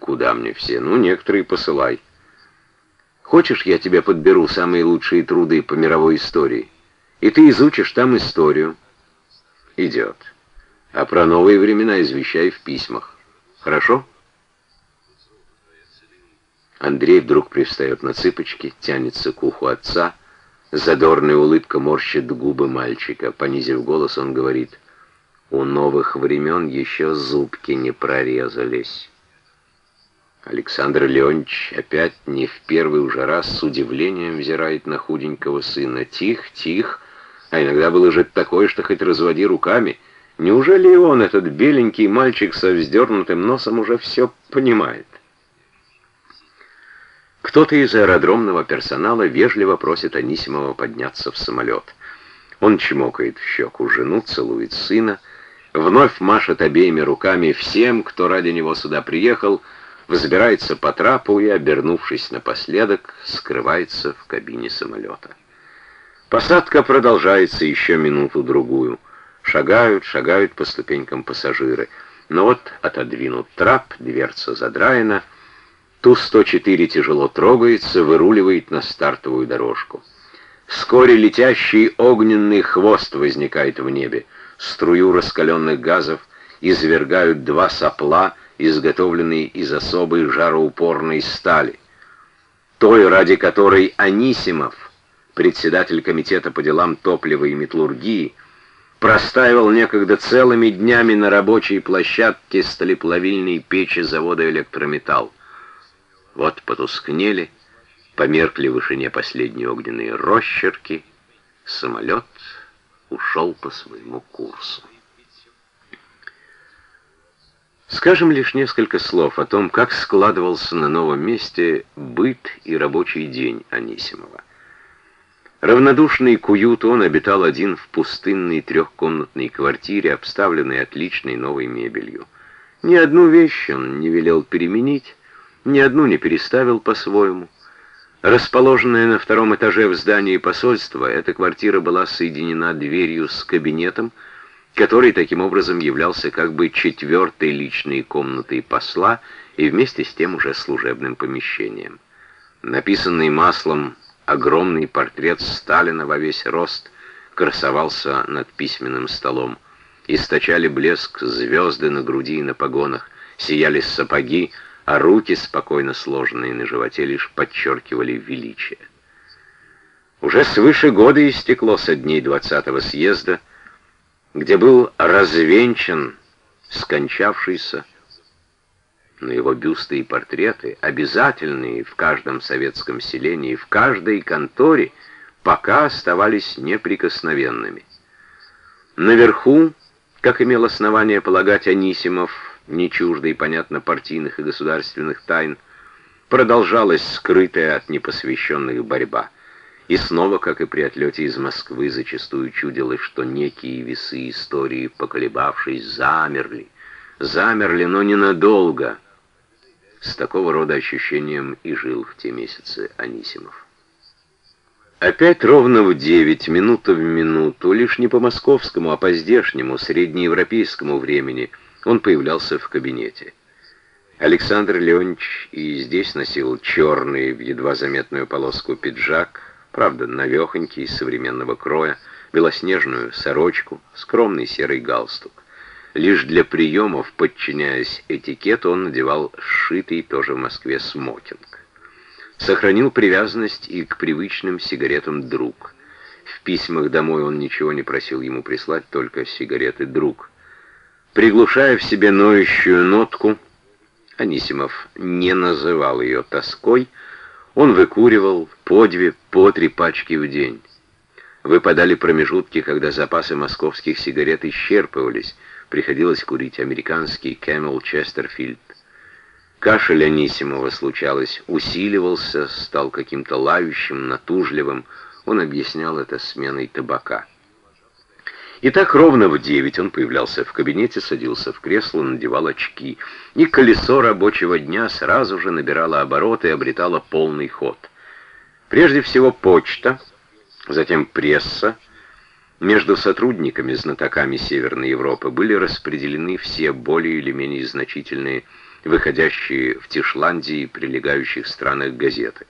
Куда мне все? Ну, некоторые посылай. Хочешь, я тебе подберу самые лучшие труды по мировой истории? И ты изучишь там историю. Идет. А про новые времена извещай в письмах. Хорошо? Андрей вдруг пристает на цыпочки, тянется к уху отца. Задорная улыбка морщит губы мальчика. Понизив голос, он говорит, «У новых времен еще зубки не прорезались». Александр Леонидович опять не в первый уже раз с удивлением взирает на худенького сына. Тих, тих, а иногда было же такое, что хоть разводи руками. Неужели он, этот беленький мальчик со вздернутым носом, уже все понимает? Кто-то из аэродромного персонала вежливо просит Анисимова подняться в самолет. Он чмокает в щеку жену, целует сына, вновь машет обеими руками всем, кто ради него сюда приехал, взбирается по трапу и, обернувшись напоследок, скрывается в кабине самолета. Посадка продолжается еще минуту-другую. Шагают, шагают по ступенькам пассажиры. Но вот отодвинут трап, дверца задраена. Ту-104 тяжело трогается, выруливает на стартовую дорожку. Вскоре летящий огненный хвост возникает в небе. Струю раскаленных газов извергают два сопла — изготовленный из особой жароупорной стали, той, ради которой Анисимов, председатель комитета по делам топлива и металлургии, простаивал некогда целыми днями на рабочей площадке сталеплавильной печи завода «Электрометалл». Вот потускнели, померкли в вышине последние огненные росчерки, самолет ушел по своему курсу. Скажем лишь несколько слов о том, как складывался на новом месте быт и рабочий день Анисимова. Равнодушный к уюту он обитал один в пустынной трехкомнатной квартире, обставленной отличной новой мебелью. Ни одну вещь он не велел переменить, ни одну не переставил по-своему. Расположенная на втором этаже в здании посольства, эта квартира была соединена дверью с кабинетом, который таким образом являлся как бы четвертой личной комнатой посла и вместе с тем уже служебным помещением. Написанный маслом огромный портрет Сталина во весь рост красовался над письменным столом. Источали блеск звезды на груди и на погонах, сияли сапоги, а руки, спокойно сложенные на животе, лишь подчеркивали величие. Уже свыше года истекло со дней двадцатого съезда, где был развенчан скончавшийся, но его бюсты и портреты, обязательные в каждом советском селении, в каждой конторе, пока оставались неприкосновенными. Наверху, как имел основание полагать Анисимов, не чуждый, понятно, партийных и государственных тайн, продолжалась скрытая от непосвященных борьба — и снова, как и при отлете из Москвы, зачастую чудилось, что некие весы истории, поколебавшись, замерли. Замерли, но ненадолго. С такого рода ощущением и жил в те месяцы Анисимов. Опять ровно в девять, минута в минуту, лишь не по московскому, а по здешнему, среднеевропейскому времени, он появлялся в кабинете. Александр Леонидович и здесь носил черный, в едва заметную полоску пиджак, правда, навехонький, из современного кроя, белоснежную сорочку, скромный серый галстук. Лишь для приемов, подчиняясь этикету, он надевал сшитый тоже в Москве смокинг. Сохранил привязанность и к привычным сигаретам «Друг». В письмах домой он ничего не просил ему прислать, только сигареты «Друг». Приглушая в себе ноющую нотку, Анисимов не называл ее тоской, он выкуривал по две, по три пачки в день. Выпадали промежутки, когда запасы московских сигарет исчерпывались, приходилось курить американский Camel Chesterfield. Кашель Анисимова случалось, усиливался, стал каким-то лающим, натужливым. Он объяснял это сменой табака. И так ровно в девять он появлялся в кабинете, садился в кресло, надевал очки. И колесо рабочего дня сразу же набирало обороты и обретало полный ход. Прежде всего почта, затем пресса. Между сотрудниками, знатоками Северной Европы были распределены все более или менее значительные выходящие в Тишландии и прилегающих странах газеты.